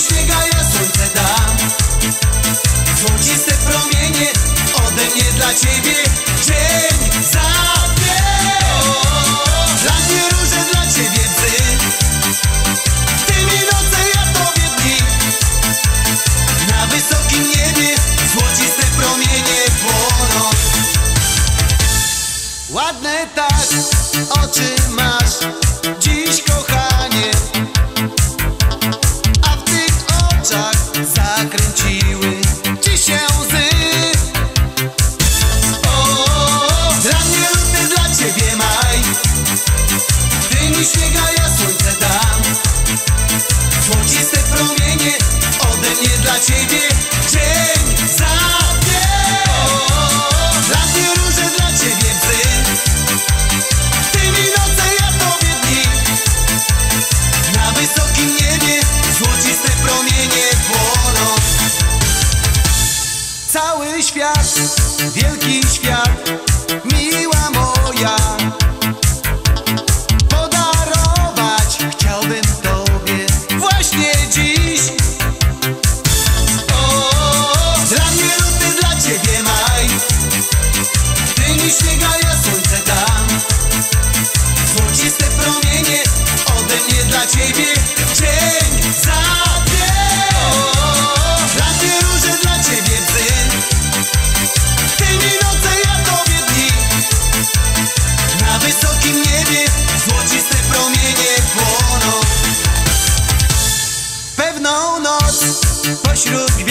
przysięga ja słońce dam. Złociste promienie ode mnie dla ciebie. Dzień za dniem. Dla mnie róże, dla ciebie bzy. Ty mi noce, ja tobie dni. Na wysokim niebie złociste promienie płoną Ładne tak oczy masz. Zakręciły ci się łzy. O, dla mnie luty, dla ciebie maj. Ty mi śniega, ja słońce dam. Złociste promienie ode mnie dla ciebie świat, wielki świat Miła moja. Podarować chciałbym tobie Właśnie dziś. O, Dla mnie luty, dla ciebie maj. Ty mi śniega, ja słońce dam. Złociste promienie ode mnie dla ciebie should be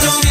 compromiso.